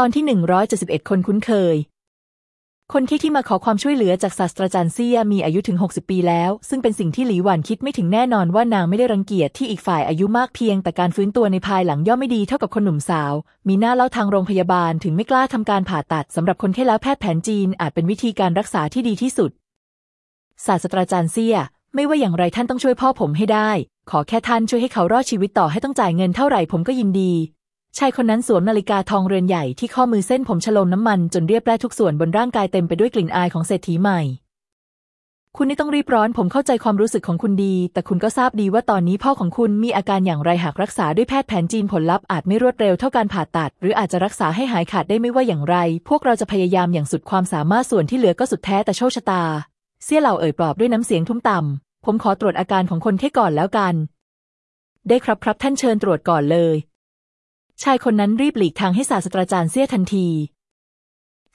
ตอนที่ 171 คนคุ้นเคย คนที่ที่มาขอความช่วยเหลือจากศาสตราจารย์เซียมีอายุถึง 60 ปีแล้ว ซึ่งเป็นสิ่งที่หลีหวานคิดไม่ถึงแน่นอนว่านางไม่ได้รังเกียจที่อีกฝ่ายอายุมากเพียง แต่การฟื้นตัวในภายหลังย่อมไม่ดีเท่ากับคนหนุ่มสาว มีหน้าเล่าทางโรงพยาบาลถึงไม่กล้าทำการผ่าตัดสำหรับคนไข้แล้วแพทย์แผนจีนอาจเป็นวิธีการรักษาที่ดีที่สุด ศาสตราจารย์เซียไม่ว่าอย่างไรท่านต้องช่วยพ่อผมให้ได้ ขอแค่ท่านช่วยให้เขารอดชีวิตต่อให้ต้องจ่ายเงินเท่าไหร่ผมก็ยินดี ชายคนนั้นสวมนาฬิกาทองเรือนใหญ่ที่ข้อมือเส้นผมฉลมน้ำมันจนเรียบแร่ทุกส่วนบนร่างกายเต็มไปด้วยกลิ่นอายของเศรษฐีใหม่ คุณนี่ต้องรีบร้อนผมเข้าใจความรู้สึกของคุณดี แต่คุณก็ทราบดีว่าตอนนี้พ่อของคุณมีอาการอย่างไรหากรักษาด้วยแพทย์แผนจีนผลลัพธ์อาจไม่รวดเร็วเท่าการผ่าตัด หรืออาจจะรักษาให้หายขาดได้ไม่ว่าอย่างไร พวกเราจะพยายามอย่างสุดความสามารถส่วนที่เหลือก็สุดแท้แต่โชคชะตา เสี่ยเหล่าเอ่ยปลอบด้วยน้ำเสียงทุ้มต่ำผมขอตรวจอาการของคนแค่ก่อนแล้วกัน ได้ครับครับท่านเชิญตรวจก่อนเลย ชายคนนั้นรีบหลีกทางให้ศาสตราจารย์เสี่ยทันที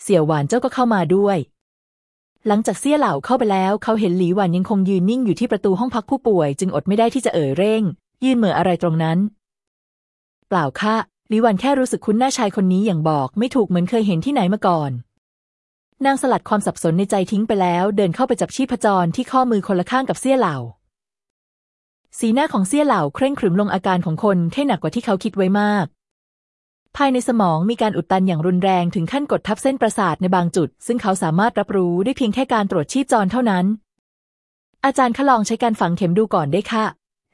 เสี่ยวหวานเจ้าก็เข้ามาด้วย หลังจากเสี่ยเหล่าเข้าไปแล้ว เขาเห็นหลีหวานยังคงยืนนิ่งอยู่ที่ประตูห้องพักผู้ป่วย จึงอดไม่ได้ที่จะเอ่ยเร่ง ยืนเหม่ออะไรตรงนั้น เปล่าค่ะหลีหวานแค่รู้สึกคุ้นหน้าชายคนนี้อย่างบอก ไม่ถูกเหมือนเคยเห็นที่ไหนมาก่อน นางสลัดความสับสนในใจทิ้งไปแล้ว เดินเข้าไปจับชีพจรที่ข้อมือคนละข้างกับเสี่ยเหล่าสีหน้าของเสี่ยเหล่าเคร่งขรึมลงอาการของคนแค่หนักกว่าที่เขาคิดไว้มาก ภายในสมองมีการอุดตันอย่างรุนแรงถึงขั้นกดทับเส้นประสาทในบางจุด ซึ่งเขาสามารถรับรู้ได้เพียงแค่การตรวจชีพจรเท่านั้น อาจารย์คะลองใช้การฝังเข็มดูก่อนได้ค่ะ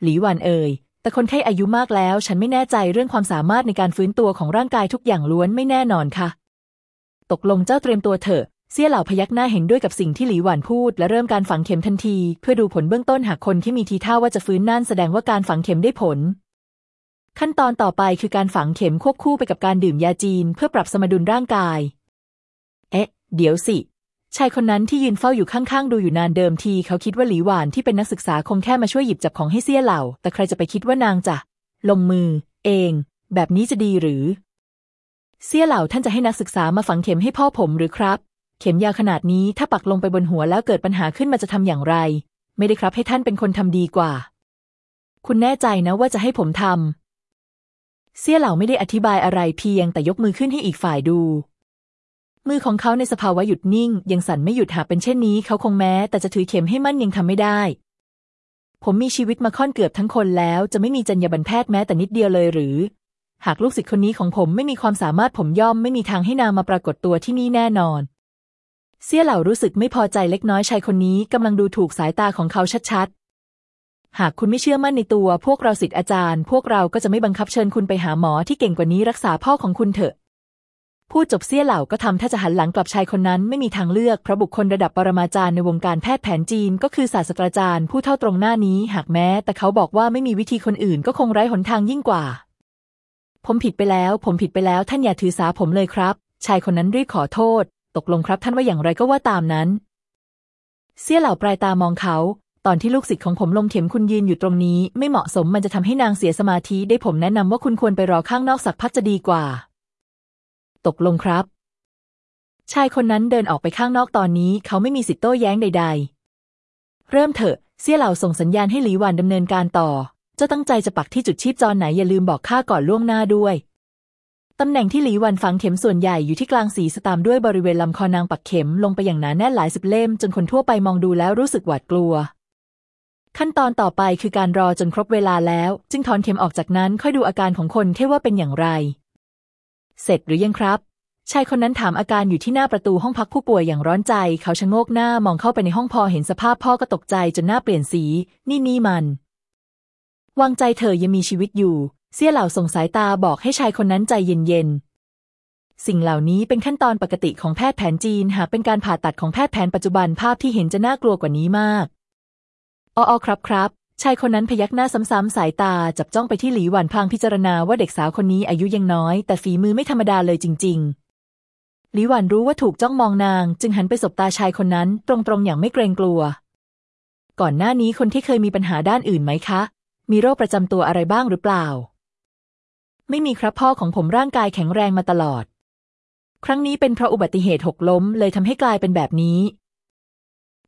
หลีหวันเอ่ย แต่คนไข้อายุมากแล้ว ฉันไม่แน่ใจเรื่องความสามารถในการฟื้นตัวของร่างกายทุกอย่างล้วนไม่แน่นอนค่ะ ตกลงเจ้าเตรียมตัวเถอะ เสี่ยเหล่าพยักหน้าเห็นด้วยกับสิ่งที่หลีหวันพูด และเริ่มการฝังเข็มทันที เพื่อดูผลเบื้องต้นหากคนที่มีทีท่าว่าจะฟื้นนั่นแสดงว่าการฝังเข็มได้ผล ขั้นตอนต่อไปคือการฝังเข็มควบคู่ไปกับการดื่มยาจีน เพื่อปรับสมดุลร่างกาย เอ๊ะ เดี๋ยวสิ ชายคนนั้นที่ยืนเฝ้าอยู่ข้างๆ ดูอยู่นานเดิมที เขาคิดว่าหลีหวานที่เป็นนักศึกษาคงแค่มาช่วยหยิบจับของให้เสี่ยเหล่า แต่ใครจะไปคิดว่านางจะลงมือ เอง แบบนี้จะดีหรือ เสี่ยเหล่าท่านจะให้นักศึกษามาฝังเข็มให้พ่อผมหรือครับ เข็มยาวขนาดนี้ถ้าปักลงไปบนหัวแล้วเกิดปัญหาขึ้นมาจะทำอย่างไร ไม่ได้ครับให้ท่านเป็นคนทำดีกว่า คุณแน่ใจนะว่าจะให้ผมทำ เสี่ยเหล่าไม่ได้อธิบายอะไรเพียงแต่ยกมือขึ้นให้อีกฝ่ายดู มือของเขาในสภาวะหยุดนิ่ง ยังสั่นไม่หยุดหากเป็นเช่นนี้ เขาคงแม้ แต่จะถือเข็มให้มั่นยังทำไม่ได้ ผมมีชีวิตมาค่อนเกือบทั้งคนแล้ว จะไม่มีจรรยาบรรณแพทย์แม้แต่นิดเดียวเลยหรือ หากลูกศิษย์คนนี้ของผมไม่มีความสามารถผมย่อมไม่มีทางให้นางมาปรากฏตัวที่นี่แน่นอนเสี่ยเหล่ารู้สึกไม่พอใจเล็กน้อยชายคนนี้กำลังดูถูกสายตาของเขาชัด หากคุณไม่เชื่อมั่นในตัวพวกเราศิษย์อาจารย์ พวกเราก็จะไม่บังคับเชิญคุณไปหาหมอที่เก่งกว่านี้รักษาพ่อของคุณเถอะ พูดจบเสี่ยเหล่าก็ทำท่าจะหันหลังกลับชายคนนั้นไม่มีทางเลือกเพราะบุคคลระดับปรมาจารย์ในวงการแพทย์แผนจีน ก็คือศาสตราจารย์ผู้เท่าตรงหน้านี้ หากแม้ แต่เขาบอกว่าไม่มีวิธีคนอื่นก็คงไร้หนทางยิ่งกว่า ผมผิดไปแล้ว ผมผิดไปแล้ว ท่านอย่าถือสาผมเลยครับ ชายคนนั้นรีบขอโทษ ตกลงครับท่านว่าอย่างไรก็ว่าตามนั้น เสี่ยเหล่าปลายตามองเขา ตอนที่ลูกศิษย์ของผมลงเข็มคุณยืนอยู่ตรงนี้ ไม่เหมาะสมมันจะทำให้นางเสียสมาธิได้ผมแนะนำว่าคุณควรไปรอข้างนอกสักพักจะดีกว่า ตกลงครับ ชายคนนั้นเดินออกไปข้างนอกตอนนี้ เขาไม่มีสิทธิ์โต้แย้งใด ๆ เริ่มเถอะเสี่ยเหล่าส่งสัญญาณให้หลีหวานดำเนินการต่อ เจ้าตั้งใจจะปักที่จุดชีพจรไหนอย่าลืมบอกข้าก่อนล่วงหน้าด้วยตำแหน่งที่หลีหวันฝังเข็มส่วนใหญ่อยู่ที่กลางศีรษะตามด้วยบริเวณลำคอนางปักเข็มลงไปอย่างหนาแน่นหลายสิบเล่ม จนคนทั่วไปมองดูแล้วรู้สึกหวาดกลัว ขั้นตอนต่อไปคือการรอจนครบเวลาแล้ว จึงถอนเข็มออกจากนั้นค่อยดูอาการของคนเท่ว่าเป็นอย่างไร เสร็จหรือยังครับชายคนนั้นถามอาการอยู่ที่หน้าประตูห้องพักผู้ป่วยอย่างร้อนใจ เขาชะโงกหน้ามองเข้าไปในห้องพอเห็นสภาพพ่อก็ตกใจจนหน้าเปลี่ยนสี นี่นี่มัน วางใจเธอยังมีชีวิตอยู่ เสี่ยเหล่าส่งสายตาบอกให้ชายคนนั้นใจเย็นๆ สิ่งเหล่านี้เป็นขั้นตอนปกติของแพทย์แผนจีน หากเป็นการผ่าตัดของแพทย์แผนปัจจุบันภาพที่เห็นจะน่ากลัวกว่านี้มาก อ๋อครับครับ ชายคนนั้นพยักหน้าซ้ำๆสายตาจับจ้องไปที่หลีหวันพางพิจารณาว่าเด็กสาวคนนี้อายุยังน้อย แต่ฝีมือไม่ธรรมดาเลยจริง ๆ หลีหวันรู้ว่าถูกจ้องมองนาง จึงหันไปสบตาชายคนนั้นตรงๆอย่างไม่เกรงกลัว ก่อนหน้านี้คนที่เคยมีปัญหาด้านอื่นไหมคะ มีโรคประจำตัวอะไรบ้างหรือเปล่า ไม่มีครับพ่อของผมร่างกายแข็งแรงมาตลอด ครั้งนี้เป็นเพราะอุบัติเหตุหกล้มเลยทำให้กลายเป็นแบบนี้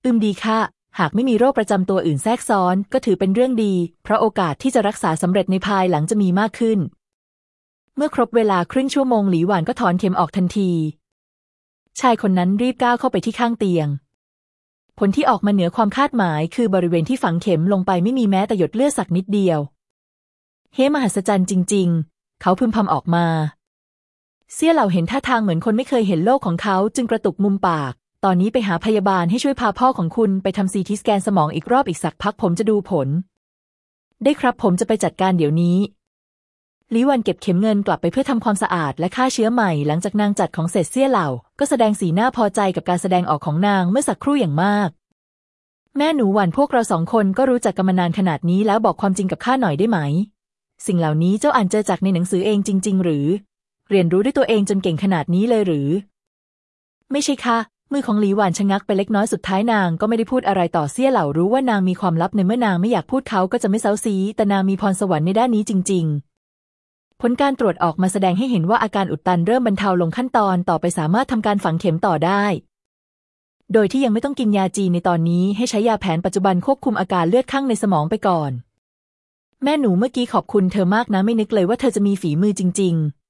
อืมดีค่ะ หากไม่มีโรคประจำตัวอื่นแทรกซ้อนก็ถือเป็นเรื่องดี เพราะโอกาสที่จะรักษาสำเร็จในภายหลังจะมีมากขึ้น เมื่อครบเวลาครึ่งชั่วโมงหลีหวานก็ถอนเข็มออกทันที ชายคนนั้นรีบก้าวเข้าไปที่ข้างเตียง ผลที่ออกมาเหนือความคาดหมายคือบริเวณที่ฝังเข็มลงไปไม่มีแม้แต่หยดเลือดสักนิดเดียว เฮ้มหัศจรรย์จริง ๆ เขาพึมพำออกมา เสี่ยเหล่าเห็นท่าทางเหมือนคนไม่เคยเห็นโลกของเขาจึงกระตุกมุมปาก ตอนนี้ไปหาพยาบาลให้ช่วยพาพ่อของคุณไปทำซีทีสแกนสมองอีกรอบอีกสักพักผมจะดูผล ได้ครับผมจะไปจัดการเดี๋ยวนี้ลิวันเก็บเข็มเงินกลับไปเพื่อทำความสะอาดและฆ่าเชื้อใหม่หลังจากนางจัดของเสร็จเสี้ยเหล่า ก็แสดงสีหน้าพอใจกับการแสดงออกของนางเมื่อสักครู่อย่างมาก แม่หนูหวันพวกเราสองคนก็รู้จักกันมานานขนาดนี้แล้วบอกความจริงกับข้าหน่อยได้ไหม สิ่งเหล่านี้เจ้าอ่านเจอจากในหนังสือเองจริง ๆ หรือ เรียนรู้ด้วยตัวเองจนเก่งขนาดนี้เลยหรือ ไม่ใช่ค่ะ มือของหลีหวานชะงักไปเล็กน้อยสุดท้ายนางก็ไม่ได้พูดอะไรต่อเสี้ยเหล่ารู้ว่านางมีความลับในเมื่อนางไม่อยากพูดเขาก็จะไม่เซาซี แต่นางมีพรสวรรค์ในด้านนี้จริง ๆ ผลการตรวจออกมาแสดงให้เห็นว่าอาการอุดตันเริ่มบรรเทาลงขั้นตอนต่อไปสามารถทำการฝังเข็มต่อได้ โดยที่ยังไม่ต้องกินยาจีนในตอนนี้ให้ใช้ยาแผนปัจจุบันควบคุมอาการเลือดข้างในสมองไปก่อน แม่หนูเมื่อกี้ขอบคุณเธอมากนะไม่นึกเลยว่าเธอจะมีฝีมือจริง ๆ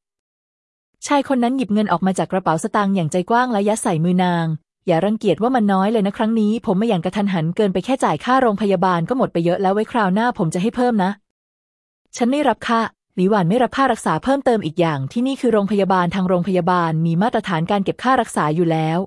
ชายคนนั้นหยิบเงินออกมาจากกระเป๋าสตางค์อย่างใจกว้างและยัดใส่มือนาง อย่ารังเกียจว่ามันน้อยเลยนะครั้งนี้ ผมไม่อย่างกระทันหันเกินไปแค่จ่ายค่าโรงพยาบาลก็หมดไปเยอะแล้วไว้คราวหน้าผมจะให้เพิ่มนะ ฉันไม่รับค่าหลีหวานไม่รับค่ารักษาเพิ่มเติมอีกอย่าง ที่นี่คือโรงพยาบาลทางโรงพยาบาลมีมาตรฐานการเก็บค่ารักษาอยู่แล้ว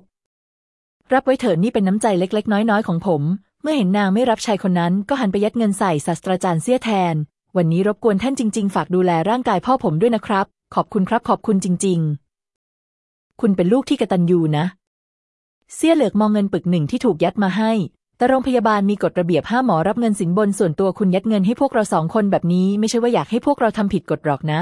รับไว้เถิดนี่เป็นน้ำใจเล็ก ๆ น้อยๆของผม เมื่อเห็นนางไม่รับชายคนนั้นก็หันไปยัดเงินใส่ศาสตราจารย์เสี้ยแทน วันนี้รบกวนท่านจริง ๆ ฝากดูแลร่างกายพ่อผมด้วยนะครับ ขอบคุณครับขอบคุณจริง ๆ คุณเป็นลูกที่กระตันยูนะ เสี้ยเหลือกมองเงินปึกหนึ่งที่ถูกยัดมาให้ แต่โรงพยาบาลมีกฎระเบียบห้ามหมอรับเงินสินบนส่วนตัวคุณยัดเงินให้พวกเราสองคนแบบนี้ ไม่ใช่ว่าอยากให้พวกเราทำผิดกฎหรอกนะ